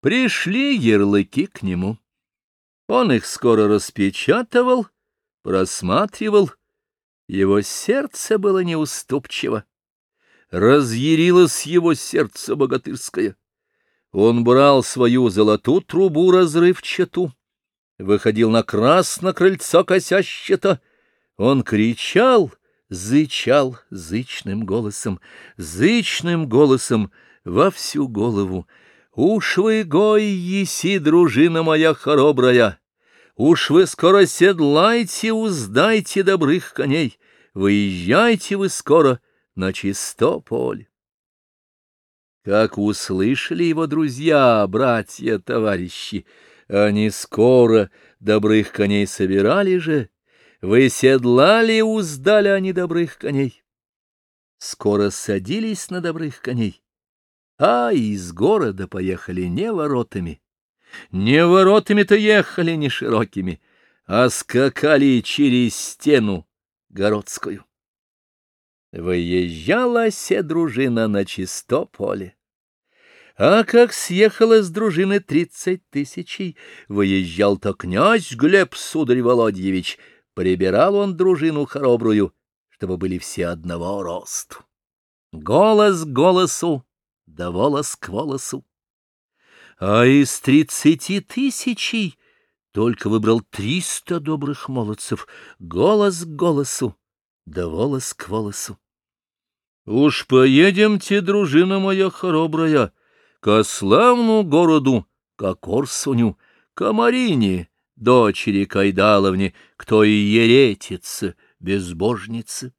Пришли ярлыки к нему. Он их скоро распечатывал, просматривал. Его сердце было неуступчиво. Разъярилось его сердце богатырское. Он брал свою золотую трубу разрывчату, выходил на красно крыльцо косяще-то. Он кричал, зычал зычным голосом, зычным голосом во всю голову. «Уж вы, гой, еси, дружина моя хоробрая! Уж вы скоро седлайте, уздайте добрых коней! Выезжайте вы скоро на чисто поле!» Как услышали его друзья, братья, товарищи, они скоро добрых коней собирали же, выседлали, уздали они добрых коней. Скоро садились на добрых коней а из города поехали не воротами. Не воротами-то ехали не широкими, а скакали через стену городскую. Выезжала се дружина на чисто поле. А как съехала с дружины тридцать тысячей, выезжал-то князь Глеб, сударь Володьевич, прибирал он дружину хоробрую, чтобы были все одного росту. Голос голосу, да волос к волосу. А из тридцати тысячей только выбрал триста добрых молодцев, голос к голосу, да волос к волосу. Уж поедемте, дружина моя хоробрая, ко славну городу, ко Корсуню, ко Марине, дочери Кайдаловне, кто и еретица, безбожница.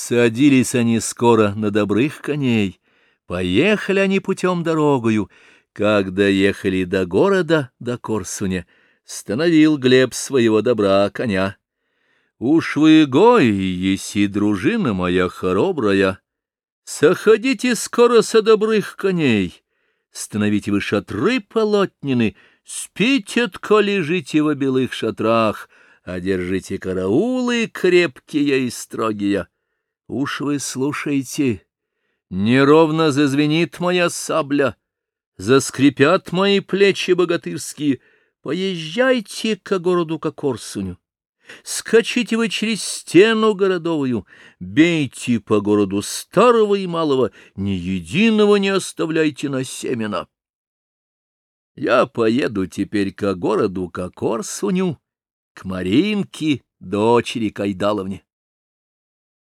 Садились они скоро на добрых коней, поехали они путем дорогою. Когда ехали до города, до Корсуня, становил Глеб своего добра коня. Уж вы гои, еси дружина моя хоробрая, Соходите скоро со добрых коней, становите вы шатры полотнины, спите, тко лежите во белых шатрах, одержите караулы крепкие и строгие. Уж вы слушайте, неровно зазвенит моя сабля, заскрипят мои плечи богатырские, поезжайте к городу Кокорсуню. Скачите вы через стену городовую, бейте по городу старого и малого, ни единого не оставляйте на семена. Я поеду теперь к городу Кокорсуню, к Маринке, дочери Кайдаловне.